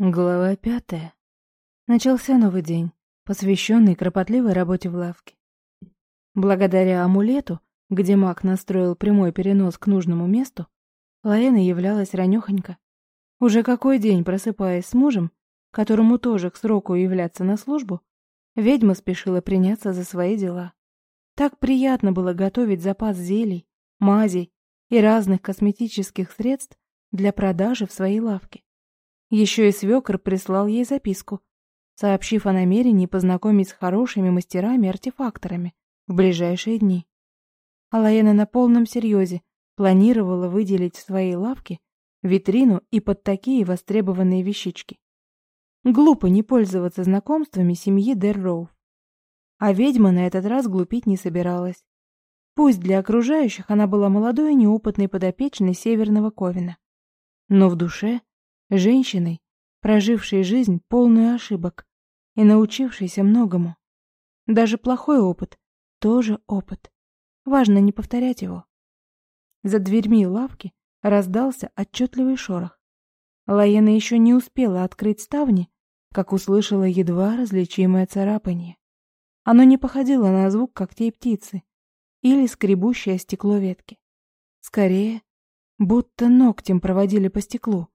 Глава пятая. Начался новый день, посвященный кропотливой работе в лавке. Благодаря амулету, где маг настроил прямой перенос к нужному месту, Лаэна являлась ранёхонько. Уже какой день, просыпаясь с мужем, которому тоже к сроку являться на службу, ведьма спешила приняться за свои дела. Так приятно было готовить запас зелий, мазей и разных косметических средств для продажи в своей лавке. Еще и свекр прислал ей записку, сообщив о намерении познакомить с хорошими мастерами-артефакторами в ближайшие дни. Алаена на полном серьезе планировала выделить в своей лавке витрину и под такие востребованные вещички. Глупо не пользоваться знакомствами семьи Дерроув. А ведьма на этот раз глупить не собиралась. Пусть для окружающих она была молодой и неопытной подопечной Северного Ковина. Но в душе женщиной, прожившей жизнь полную ошибок и научившейся многому. Даже плохой опыт тоже опыт. Важно не повторять его. За дверьми лавки раздался отчетливый шорох. Лаена еще не успела открыть ставни, как услышала едва различимое царапание. Оно не походило на звук когтей птицы или скребущее стекло ветки. Скорее, будто ногтем проводили по стеклу,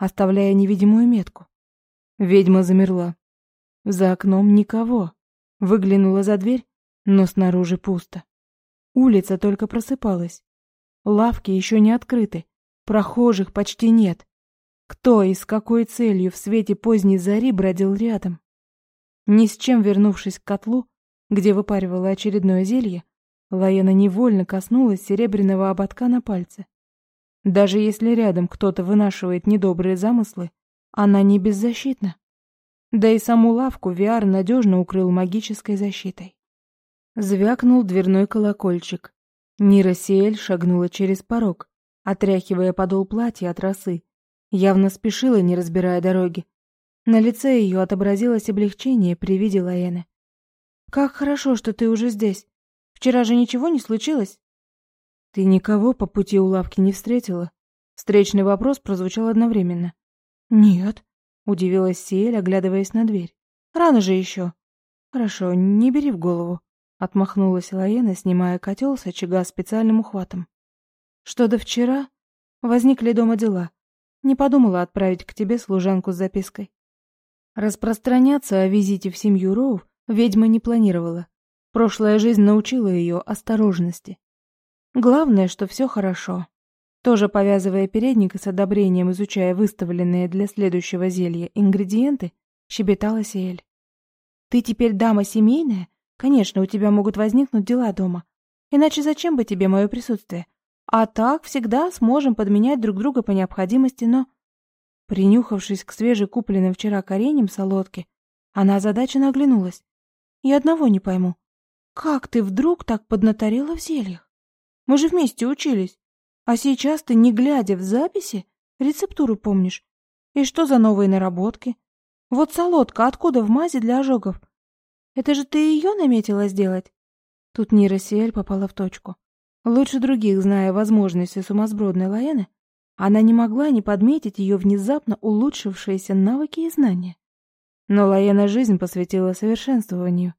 оставляя невидимую метку. Ведьма замерла. За окном никого. Выглянула за дверь, но снаружи пусто. Улица только просыпалась. Лавки еще не открыты, прохожих почти нет. Кто и с какой целью в свете поздней зари бродил рядом? Ни с чем вернувшись к котлу, где выпаривала очередное зелье, Лаена невольно коснулась серебряного ободка на пальце. Даже если рядом кто-то вынашивает недобрые замыслы, она не беззащитна. Да и саму лавку Виар надежно укрыл магической защитой. Звякнул дверной колокольчик. Нира Сиэль шагнула через порог, отряхивая подол платья от росы. Явно спешила, не разбирая дороги. На лице ее отобразилось облегчение при виде Лаэны. «Как хорошо, что ты уже здесь. Вчера же ничего не случилось?» «Ты никого по пути у лавки не встретила?» Встречный вопрос прозвучал одновременно. «Нет», — удивилась Сиэль, оглядываясь на дверь. «Рано же еще». «Хорошо, не бери в голову», — отмахнулась Лаена, снимая котел с очага специальным ухватом. «Что до вчера? Возникли дома дела. Не подумала отправить к тебе служанку с запиской». Распространяться о визите в семью Роув ведьма не планировала. Прошлая жизнь научила ее осторожности. Главное, что все хорошо. Тоже повязывая передник и с одобрением изучая выставленные для следующего зелья ингредиенты, щебетала Сиэль. «Ты теперь дама семейная? Конечно, у тебя могут возникнуть дела дома. Иначе зачем бы тебе мое присутствие? А так всегда сможем подменять друг друга по необходимости, но...» Принюхавшись к свежекупленным вчера кореньям солодке, она озадаченно оглянулась. «И одного не пойму. Как ты вдруг так поднаторела в зельях?» Мы же вместе учились. А сейчас ты, не глядя в записи, рецептуру помнишь. И что за новые наработки? Вот солодка откуда в мази для ожогов? Это же ты ее наметила сделать? Тут Нира Сиэль попала в точку. Лучше других, зная возможности сумасбродной Лаэны, она не могла не подметить ее внезапно улучшившиеся навыки и знания. Но Лаэна жизнь посвятила совершенствованию,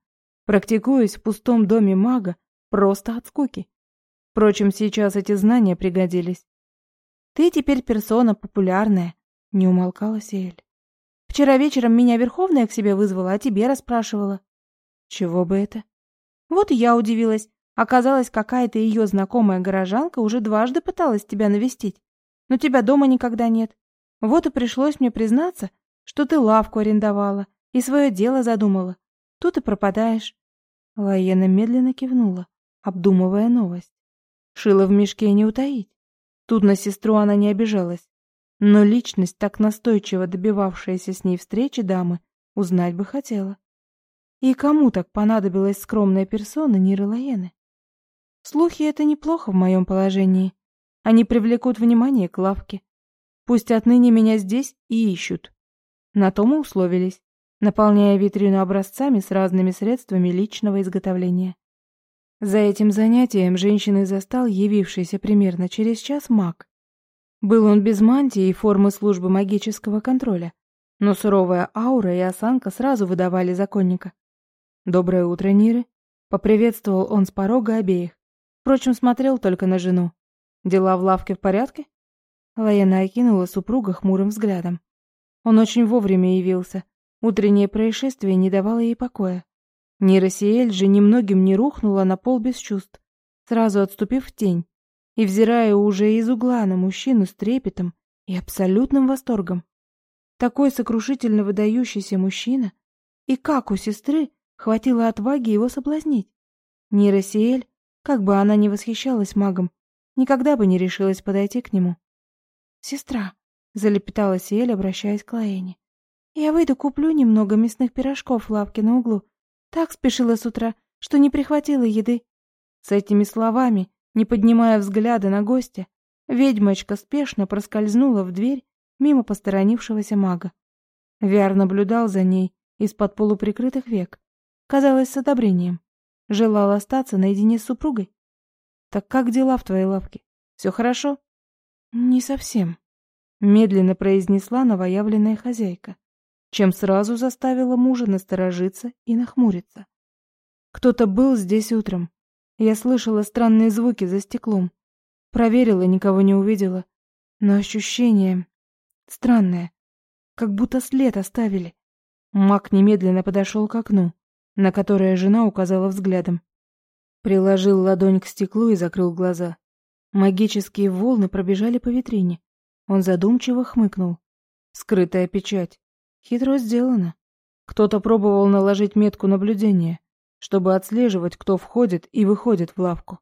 практикуясь в пустом доме мага просто от скуки. Впрочем, сейчас эти знания пригодились. «Ты теперь персона популярная», — не умолкала Сиэль. «Вчера вечером меня Верховная к себе вызвала, а тебе расспрашивала». «Чего бы это?» «Вот и я удивилась. Оказалось, какая-то ее знакомая горожанка уже дважды пыталась тебя навестить. Но тебя дома никогда нет. Вот и пришлось мне признаться, что ты лавку арендовала и свое дело задумала. Тут и пропадаешь». Лаена медленно кивнула, обдумывая новость. Шила в мешке не утаить. Тут на сестру она не обижалась. Но личность, так настойчиво добивавшаяся с ней встречи дамы, узнать бы хотела. И кому так понадобилась скромная персона Ниры Лаены? Слухи — это неплохо в моем положении. Они привлекут внимание к лавке. Пусть отныне меня здесь и ищут. На то мы условились, наполняя витрину образцами с разными средствами личного изготовления. За этим занятием женщины застал явившийся примерно через час маг. Был он без мантии и формы службы магического контроля, Но суровая аура и осанка сразу выдавали законника. «Доброе утро, Ниры!» Поприветствовал он с порога обеих. Впрочем, смотрел только на жену. «Дела в лавке в порядке?» Лаяна окинула супруга хмурым взглядом. Он очень вовремя явился. Утреннее происшествие не давало ей покоя. Нейросиэль же немногим не рухнула на пол без чувств, сразу отступив в тень и взирая уже из угла на мужчину с трепетом и абсолютным восторгом. Такой сокрушительно выдающийся мужчина, и как у сестры хватило отваги его соблазнить? Нейросиэль, как бы она ни восхищалась магом, никогда бы не решилась подойти к нему. «Сестра», — залепетала Сиэль, обращаясь к Лаэне, — «я выйду куплю немного мясных пирожков в лавке на углу, так спешила с утра, что не прихватила еды. С этими словами, не поднимая взгляда на гостя, ведьмочка спешно проскользнула в дверь мимо посторонившегося мага. Виар наблюдал за ней из-под полуприкрытых век, казалось, с одобрением. Желал остаться наедине с супругой. «Так как дела в твоей лавке? Все хорошо?» «Не совсем», — медленно произнесла новоявленная хозяйка чем сразу заставила мужа насторожиться и нахмуриться. Кто-то был здесь утром. Я слышала странные звуки за стеклом. Проверила, никого не увидела. Но ощущение странное, как будто след оставили. Мак немедленно подошел к окну, на которое жена указала взглядом. Приложил ладонь к стеклу и закрыл глаза. Магические волны пробежали по витрине. Он задумчиво хмыкнул. Скрытая печать. Хитро сделано. Кто-то пробовал наложить метку наблюдения, чтобы отслеживать, кто входит и выходит в лавку.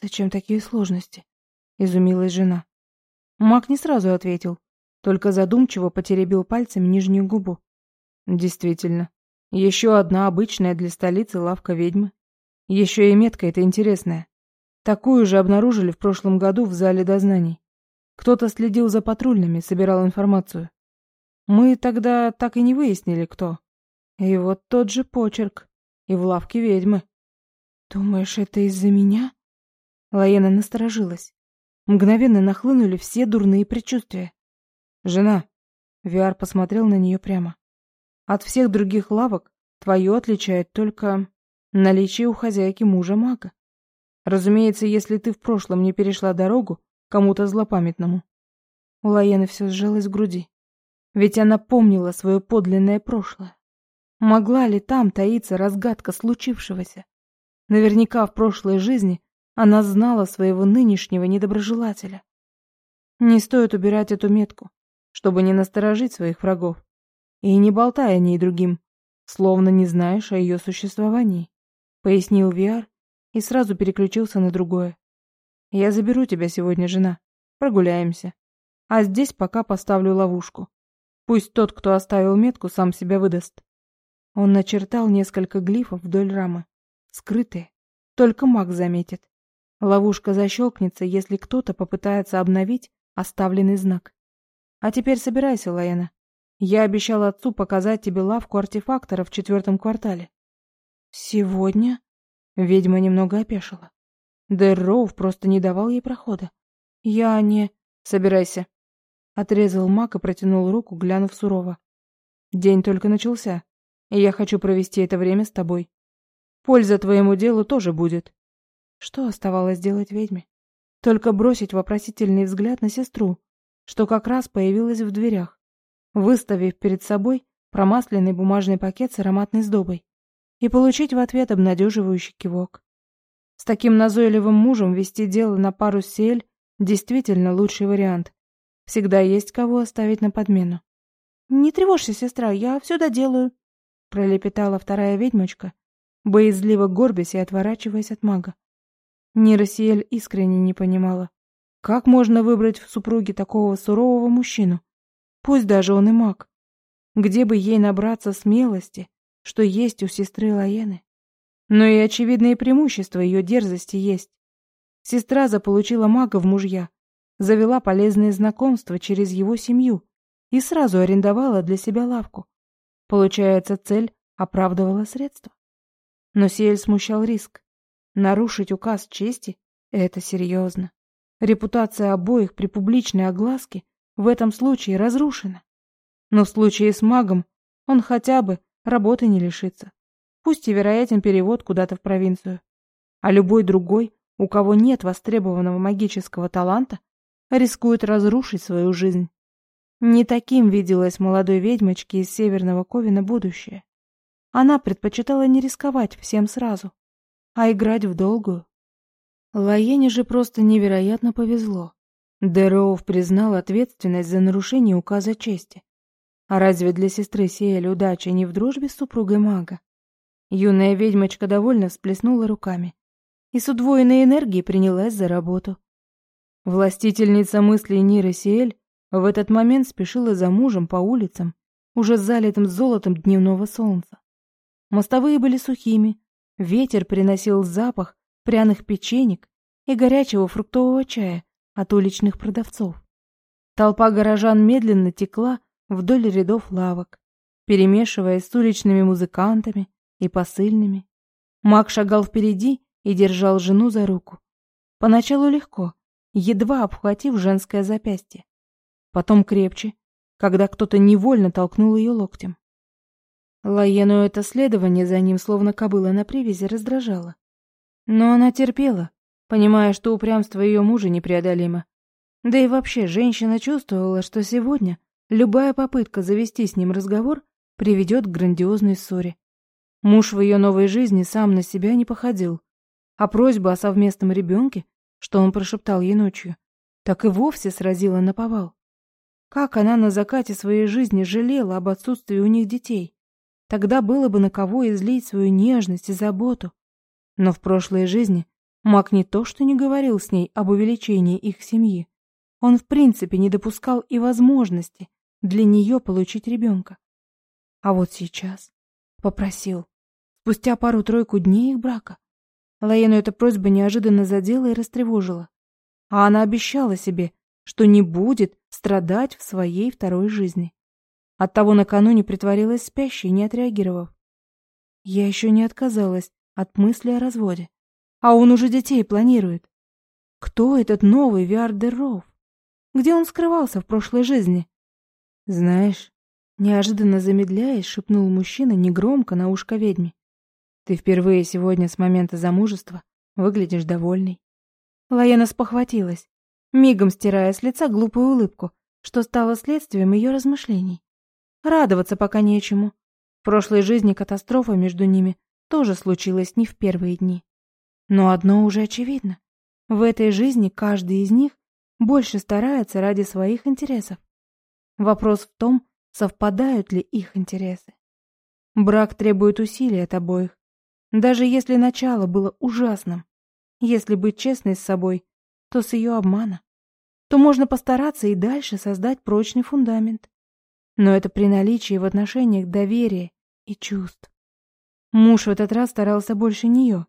«Зачем такие сложности?» — изумилась жена. Мак не сразу ответил, только задумчиво потеребил пальцами нижнюю губу. «Действительно, еще одна обычная для столицы лавка ведьмы. Еще и метка эта интересная. Такую же обнаружили в прошлом году в зале дознаний. Кто-то следил за патрульными, собирал информацию. Мы тогда так и не выяснили, кто. И вот тот же почерк. И в лавке ведьмы. Думаешь, это из-за меня? Лаена насторожилась. Мгновенно нахлынули все дурные предчувствия. Жена. Виар посмотрел на нее прямо. От всех других лавок твою отличает только наличие у хозяйки мужа мага. Разумеется, если ты в прошлом не перешла дорогу кому-то злопамятному. У Лаены все сжалось в груди. Ведь она помнила свое подлинное прошлое. Могла ли там таиться разгадка случившегося? Наверняка в прошлой жизни она знала своего нынешнего недоброжелателя. Не стоит убирать эту метку, чтобы не насторожить своих врагов. И не болтай о ней другим, словно не знаешь о ее существовании, пояснил Виар и сразу переключился на другое. Я заберу тебя сегодня, жена. Прогуляемся. А здесь пока поставлю ловушку. Пусть тот, кто оставил метку, сам себя выдаст. Он начертал несколько глифов вдоль рамы. Скрытые. Только маг заметит. Ловушка защелкнется, если кто-то попытается обновить оставленный знак. А теперь собирайся, Лаэна. Я обещал отцу показать тебе лавку артефактора в четвертом квартале. Сегодня? Ведьма немного опешила. Дэрроув просто не давал ей прохода. Я не... Собирайся. Отрезал маг и протянул руку, глянув сурово. День только начался, и я хочу провести это время с тобой. Польза твоему делу тоже будет. Что оставалось делать ведьме? Только бросить вопросительный взгляд на сестру, что как раз появилась в дверях, выставив перед собой промасленный бумажный пакет с ароматной сдобой и получить в ответ обнадеживающий кивок. С таким назойливым мужем вести дело на пару сель действительно лучший вариант. Всегда есть кого оставить на подмену. «Не тревожься, сестра, я все доделаю», — пролепетала вторая ведьмочка, боязливо горбясь и отворачиваясь от мага. Ниросиэль искренне не понимала, как можно выбрать в супруге такого сурового мужчину, пусть даже он и маг. Где бы ей набраться смелости, что есть у сестры Лаены? Но и очевидные преимущества ее дерзости есть. Сестра заполучила мага в мужья, завела полезные знакомства через его семью и сразу арендовала для себя лавку. Получается, цель оправдывала средства. Но Сиэль смущал риск. Нарушить указ чести — это серьезно. Репутация обоих при публичной огласке в этом случае разрушена. Но в случае с магом он хотя бы работы не лишится. Пусть и вероятен перевод куда-то в провинцию. А любой другой, у кого нет востребованного магического таланта, рискует разрушить свою жизнь. Не таким виделась молодой ведьмочке из Северного Ковина будущее. Она предпочитала не рисковать всем сразу, а играть в долгую. Лаене же просто невероятно повезло. Дероув признал ответственность за нарушение указа чести. А разве для сестры Сиэль удача не в дружбе с супругой мага? Юная ведьмочка довольно всплеснула руками и с удвоенной энергией принялась за работу. Властительница мыслей Ниры Сиэль в этот момент спешила за мужем по улицам, уже залитым золотом дневного солнца. Мостовые были сухими, ветер приносил запах пряных печенек и горячего фруктового чая от уличных продавцов. Толпа горожан медленно текла вдоль рядов лавок, перемешиваясь с уличными музыкантами и посыльными. Маг шагал впереди и держал жену за руку. Поначалу легко, едва обхватив женское запястье потом крепче, когда кто-то невольно толкнул ее локтем. Лаену это следование за ним, словно кобыла на привязи, раздражало. Но она терпела, понимая, что упрямство ее мужа непреодолимо. Да и вообще, женщина чувствовала, что сегодня любая попытка завести с ним разговор приведет к грандиозной ссоре. Муж в ее новой жизни сам на себя не походил, а просьба о совместном ребенке, что он прошептал ей ночью, так и вовсе сразила на повал. Как она на закате своей жизни жалела об отсутствии у них детей. Тогда было бы на кого излить свою нежность и заботу. Но в прошлой жизни Мак не то что не говорил с ней об увеличении их семьи. Он в принципе не допускал и возможности для нее получить ребенка. А вот сейчас попросил. Спустя пару-тройку дней их брака. Лаену эта просьба неожиданно задела и растревожила. А она обещала себе, что не будет страдать в своей второй жизни. Оттого накануне притворилась спящей, не отреагировав. Я еще не отказалась от мысли о разводе. А он уже детей планирует. Кто этот новый Виардеров? Где он скрывался в прошлой жизни? Знаешь, неожиданно замедляясь, шепнул мужчина негромко на ушко ведьме. Ты впервые сегодня с момента замужества выглядишь довольной. Лаяна спохватилась мигом стирая с лица глупую улыбку, что стало следствием ее размышлений. Радоваться пока нечему. В прошлой жизни катастрофа между ними тоже случилась не в первые дни. Но одно уже очевидно. В этой жизни каждый из них больше старается ради своих интересов. Вопрос в том, совпадают ли их интересы. Брак требует усилий от обоих. Даже если начало было ужасным, если быть честной с собой, то с ее обмана, то можно постараться и дальше создать прочный фундамент. Но это при наличии в отношениях доверия и чувств. Муж в этот раз старался больше нее.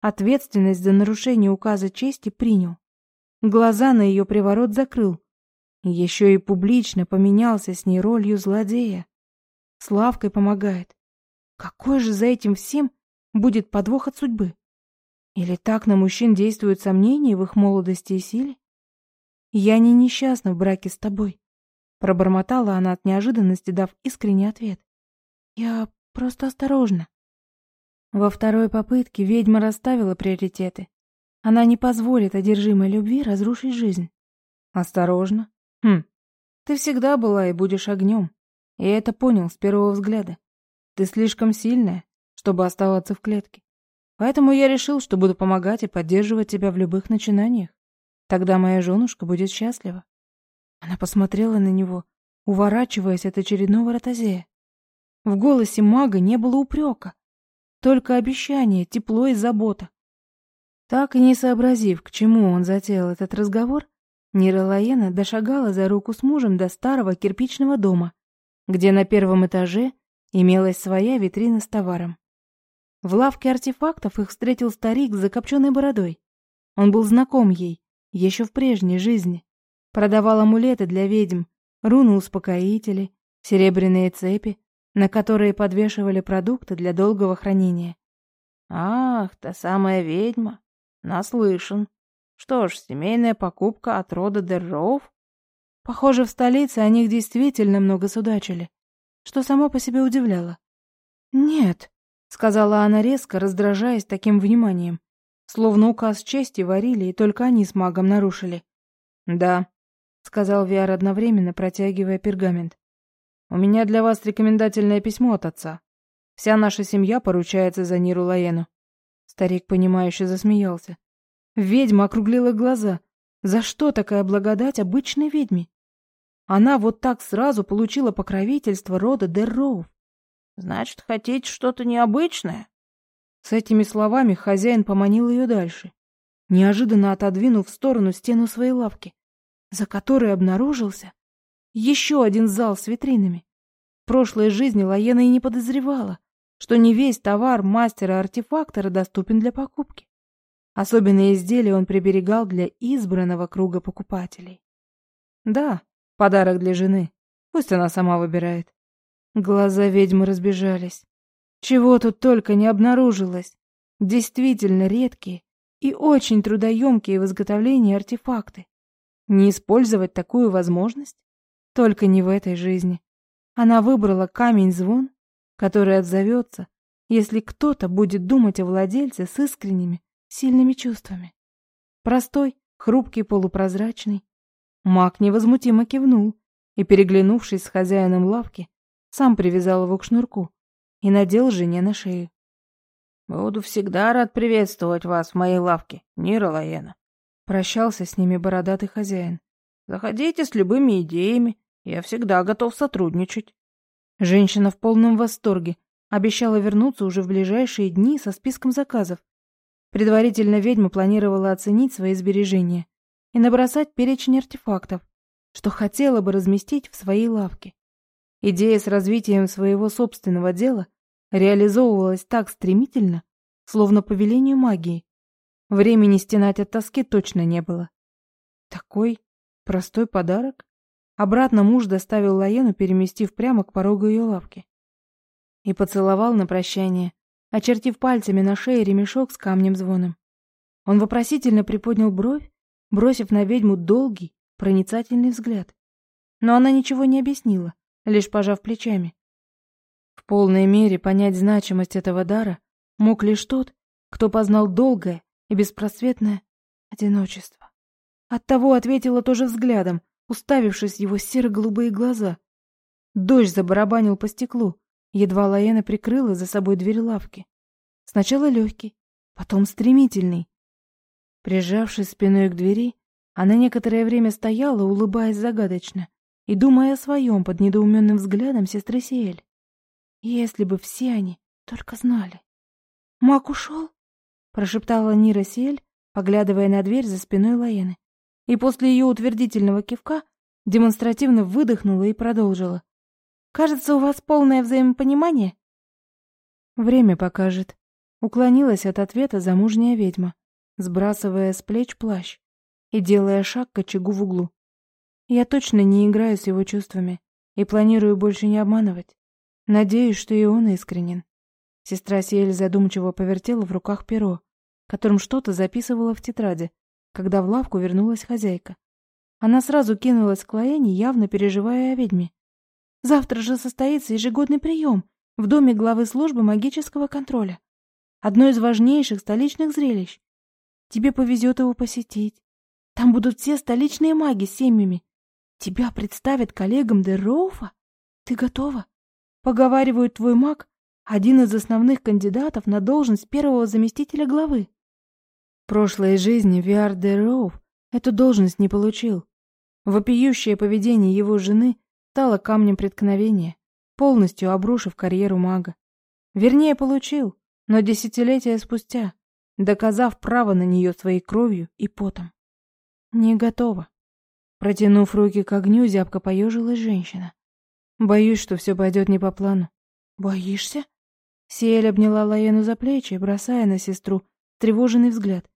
Ответственность за нарушение указа чести принял. Глаза на ее приворот закрыл. Еще и публично поменялся с ней ролью злодея. Славкой помогает. Какой же за этим всем будет подвох от судьбы? Или так на мужчин действуют сомнения в их молодости и силе? Я не несчастна в браке с тобой, пробормотала она от неожиданности, дав искренний ответ. Я просто осторожна. Во второй попытке ведьма расставила приоритеты. Она не позволит одержимой любви разрушить жизнь. Осторожно. Хм. Ты всегда была и будешь огнем. Я это понял с первого взгляда. Ты слишком сильная, чтобы оставаться в клетке. Поэтому я решил, что буду помогать и поддерживать тебя в любых начинаниях. Тогда моя женушка будет счастлива. Она посмотрела на него, уворачиваясь от очередного ротозея. В голосе мага не было упрека, только обещание, тепло и забота. Так и не сообразив, к чему он затеял этот разговор, Нира дошагала за руку с мужем до старого кирпичного дома, где на первом этаже имелась своя витрина с товаром. В лавке артефактов их встретил старик с закопченной бородой. Он был знаком ей, еще в прежней жизни. Продавал амулеты для ведьм, руны-успокоители, серебряные цепи, на которые подвешивали продукты для долгого хранения. «Ах, та самая ведьма! Наслышан. Что ж, семейная покупка от рода Дерров?» Похоже, в столице о них действительно много судачили, что само по себе удивляло. «Нет», — сказала она резко, раздражаясь таким вниманием, словно указ чести варили, и только они с магом нарушили. «Да», — сказал Виар одновременно, протягивая пергамент. «У меня для вас рекомендательное письмо от отца. Вся наша семья поручается за Ниру Лаену». Старик, понимающе засмеялся. Ведьма округлила глаза. За что такая благодать обычной ведьме? Она вот так сразу получила покровительство рода Дерроув. Значит, хотите что-то необычное? С этими словами хозяин поманил ее дальше, неожиданно отодвинув в сторону стену своей лавки, за которой обнаружился еще один зал с витринами. В прошлой жизни Лаена и не подозревала, что не весь товар мастера-артефактора доступен для покупки. Особенные изделия он приберегал для избранного круга покупателей. Да, подарок для жены. Пусть она сама выбирает. Глаза ведьмы разбежались. Чего тут только не обнаружилось. Действительно редкие и очень трудоемкие в изготовлении артефакты. Не использовать такую возможность? Только не в этой жизни. Она выбрала камень-звон, который отзовется, если кто-то будет думать о владельце с искренними, сильными чувствами. Простой, хрупкий, полупрозрачный. Маг невозмутимо кивнул и, переглянувшись с хозяином лавки, сам привязал его к шнурку и надел жене на шею. «Буду всегда рад приветствовать вас в моей лавке, Нира Лаена», — прощался с ними бородатый хозяин. «Заходите с любыми идеями, я всегда готов сотрудничать». Женщина в полном восторге обещала вернуться уже в ближайшие дни со списком заказов. Предварительно ведьма планировала оценить свои сбережения и набросать перечень артефактов, что хотела бы разместить в своей лавке. Идея с развитием своего собственного дела реализовывалась так стремительно, словно по велению магии. Времени стенать от тоски точно не было. Такой простой подарок? Обратно муж доставил Лаену, переместив прямо к порогу ее лавки. И поцеловал на прощание, очертив пальцами на шее ремешок с камнем-звоном. Он вопросительно приподнял бровь, бросив на ведьму долгий, проницательный взгляд. Но она ничего не объяснила, лишь пожав плечами. В полной мере понять значимость этого дара мог лишь тот, кто познал долгое и беспросветное одиночество. Оттого ответила тоже взглядом, уставившись в его серо-голубые глаза. Дождь забарабанил по стеклу, едва Лаэна прикрыла за собой дверь лавки. Сначала легкий, потом стремительный. Прижавшись спиной к двери, она некоторое время стояла, улыбаясь загадочно и думая о своем под недоуменным взглядом сестры Сиэль. Если бы все они только знали. «Мак ушел?» — прошептала Нира Сиэль, поглядывая на дверь за спиной Лаены. И после ее утвердительного кивка демонстративно выдохнула и продолжила. «Кажется, у вас полное взаимопонимание?» «Время покажет», — уклонилась от ответа замужняя ведьма, сбрасывая с плеч плащ и делая шаг к очагу в углу. Я точно не играю с его чувствами и планирую больше не обманывать. Надеюсь, что и он искренен. Сестра Сиэль задумчиво повертела в руках перо, которым что-то записывала в тетради, когда в лавку вернулась хозяйка. Она сразу кинулась к Лаэне, явно переживая о ведьме. «Завтра же состоится ежегодный прием в доме главы службы магического контроля. Одно из важнейших столичных зрелищ. Тебе повезет его посетить. Там будут все столичные маги с семьями, Тебя представят коллегам Дерроуфа? Ты готова? Поговаривают, твой маг — один из основных кандидатов на должность первого заместителя главы. В прошлой жизни Виар Дерроуф эту должность не получил. Вопиющее поведение его жены стало камнем преткновения, полностью обрушив карьеру мага. Вернее, получил, но десятилетия спустя, доказав право на нее своей кровью и потом. Не готова. Протянув руки к огню, зябко поежилась женщина. Боюсь, что все пойдет не по плану. Боишься? Сиэль обняла Лаену за плечи, бросая на сестру тревоженный взгляд.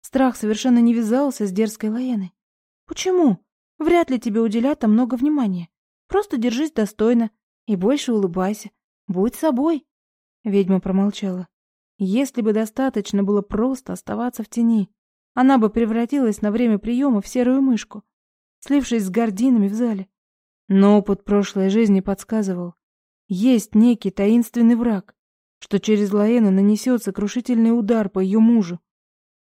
Страх совершенно не вязался с дерзкой Лаеной. Почему? Вряд ли тебе уделят там много внимания. Просто держись достойно и больше улыбайся. Будь собой. Ведьма промолчала. Если бы достаточно было просто оставаться в тени, она бы превратилась на время приема в серую мышку. Слившись с гординами в зале. Но опыт прошлой жизни подсказывал, есть некий таинственный враг, что через Лаэну нанесет сокрушительный удар по ее мужу,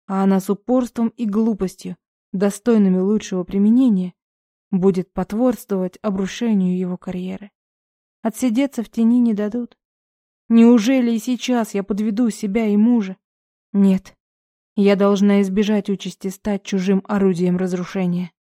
а она с упорством и глупостью, достойными лучшего применения, будет потворствовать обрушению его карьеры. Отсидеться в тени не дадут. Неужели и сейчас я подведу себя и мужа? Нет. Я должна избежать участи стать чужим орудием разрушения.